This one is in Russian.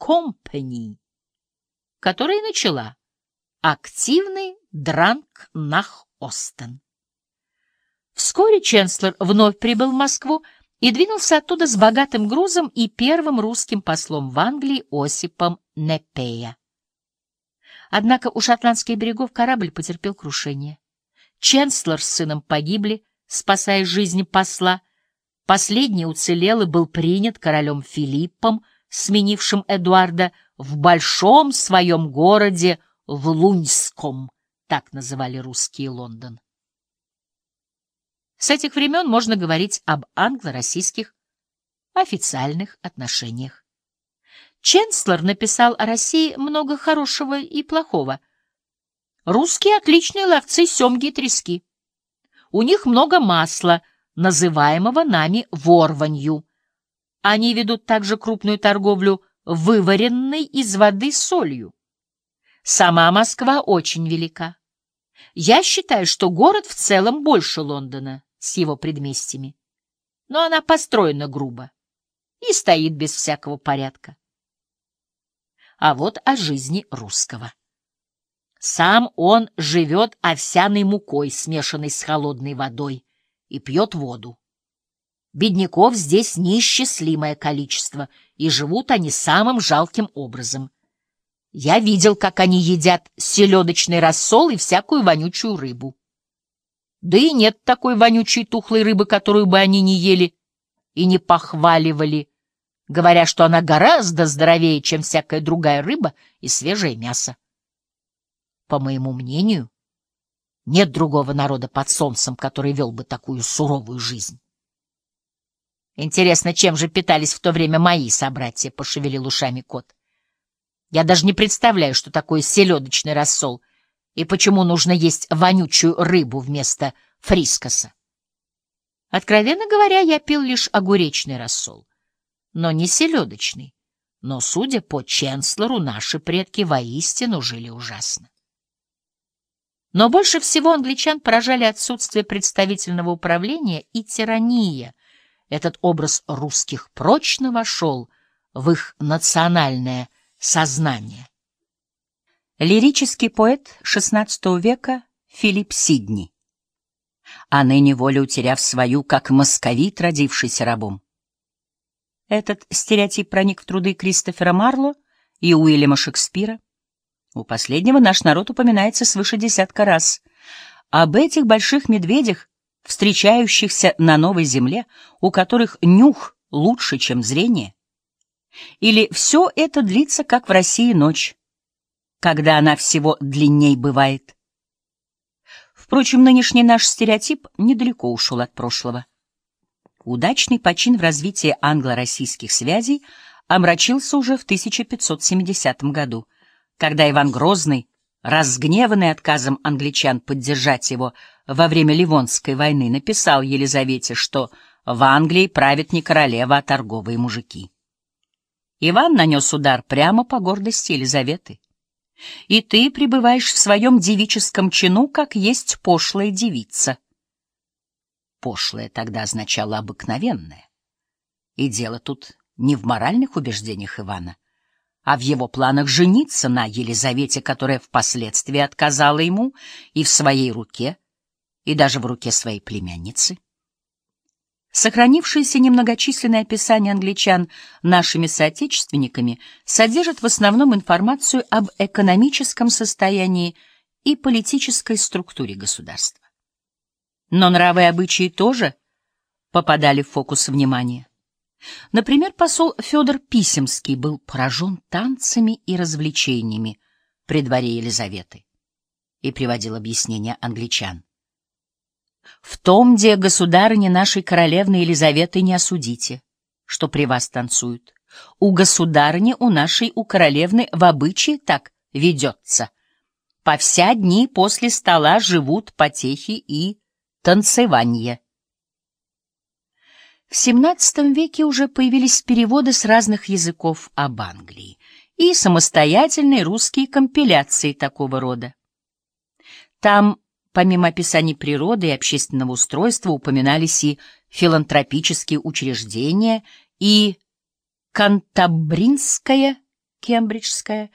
Company, которая начала активный дранг нах Остен. Вскоре Ченслер вновь прибыл в Москву и двинулся оттуда с богатым грузом и первым русским послом в Англии Осипом Непея. Однако у шотландских берегов корабль потерпел крушение. Ченслер с сыном погибли, спасая жизни посла. Последний уцелел и был принят королем Филиппом, сменившим Эдуарда в большом своем городе в Луньском, так называли русские Лондон. С этих времен можно говорить об англо-российских официальных отношениях. Ченслер написал о России много хорошего и плохого. Русские отличные ловцы семги и трески. У них много масла, называемого нами ворванью. Они ведут также крупную торговлю вываренной из воды солью. Сама Москва очень велика. Я считаю, что город в целом больше Лондона с его предместьями. Но она построена грубо и стоит без всякого порядка. А вот о жизни русского. Сам он живет овсяной мукой, смешанной с холодной водой, и пьет воду. Бедняков здесь неисчислимое количество, и живут они самым жалким образом. Я видел, как они едят селедочный рассол и всякую вонючую рыбу. Да и нет такой вонючей тухлой рыбы, которую бы они не ели и не похваливали, говоря, что она гораздо здоровее, чем всякая другая рыба и свежее мясо. По моему мнению, нет другого народа под солнцем, который вел бы такую суровую жизнь. Интересно, чем же питались в то время мои собратья, — пошевелил ушами кот. Я даже не представляю, что такое селедочный рассол — и почему нужно есть вонючую рыбу вместо фрискоса. Откровенно говоря, я пил лишь огуречный рассол, но не селедочный. Но, судя по Ченслеру, наши предки воистину жили ужасно. Но больше всего англичан поражали отсутствие представительного управления и тирания. Этот образ русских прочно вошел в их национальное сознание. Лирический поэт XVI века Филипп Сидни. А ныне волю утеряв свою, как московит, родившийся рабом. Этот стереотип проник в труды Кристофера Марло и Уильяма Шекспира. У последнего наш народ упоминается свыше десятка раз. Об этих больших медведях, встречающихся на новой земле, у которых нюх лучше, чем зрение. Или все это длится, как в России ночь когда она всего длинней бывает. Впрочем, нынешний наш стереотип недалеко ушел от прошлого. Удачный почин в развитии англо-российских связей омрачился уже в 1570 году, когда Иван Грозный, разгневанный отказом англичан поддержать его во время Ливонской войны, написал Елизавете, что в Англии правят не королева, а торговые мужики. Иван нанес удар прямо по гордости Елизаветы и ты пребываешь в своем девическом чину, как есть пошлая девица. Пошлая тогда означало обыкновенное. И дело тут не в моральных убеждениях Ивана, а в его планах жениться на Елизавете, которая впоследствии отказала ему и в своей руке, и даже в руке своей племянницы. Сохранившиеся немногочисленные описания англичан нашими соотечественниками содержат в основном информацию об экономическом состоянии и политической структуре государства. Но нравы и обычаи тоже попадали в фокус внимания. Например, посол Федор Писемский был поражен танцами и развлечениями при дворе Елизаветы и приводил объяснения англичан. В том, где государыни нашей королевны Елизаветы не осудите, что при вас танцуют. У государыни, у нашей, у королевны в обычае так ведется. По вся дни после стола живут потехи и танцевание. В XVII веке уже появились переводы с разных языков об Англии и самостоятельные русские компиляции такого рода. Там Помимо описаний природы и общественного устройства упоминались и филантропические учреждения, и Кантабринская Кембриджская